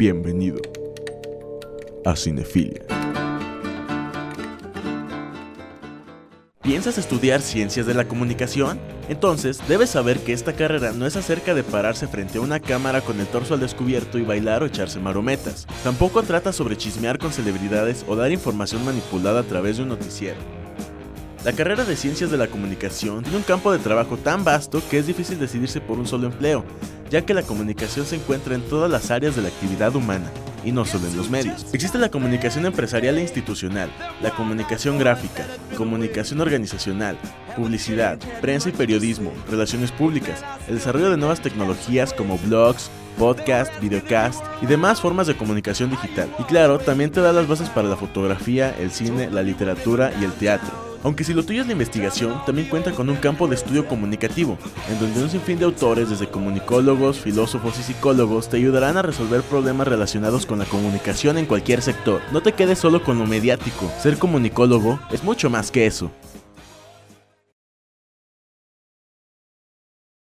Bienvenido a Cinefilia. ¿Piensas estudiar ciencias de la comunicación? Entonces, debes saber que esta carrera no es acerca de pararse frente a una cámara con el torso al descubierto y bailar o echarse marometas. Tampoco trata sobre chismear con celebridades o dar información manipulada a través de un noticiero. La carrera de Ciencias de la Comunicación tiene un campo de trabajo tan vasto que es difícil decidirse por un solo empleo, ya que la comunicación se encuentra en todas las áreas de la actividad humana, y no solo en los medios. Existe la comunicación empresarial e institucional, la comunicación gráfica, comunicación organizacional, publicidad, prensa y periodismo, relaciones públicas, el desarrollo de nuevas tecnologías como blogs, podcast, videocast y demás formas de comunicación digital. Y claro, también te da las bases para la fotografía, el cine, la literatura y el teatro. Aunque si lo tuyo es la investigación, también cuenta con un campo de estudio comunicativo, en donde un sinfín de autores, desde comunicólogos, filósofos y psicólogos, te ayudarán a resolver problemas relacionados con la comunicación en cualquier sector. No te quedes solo con lo mediático, ser comunicólogo es mucho más que eso.